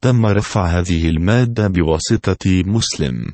تم رفع هذه المادة بواسطة مسلم.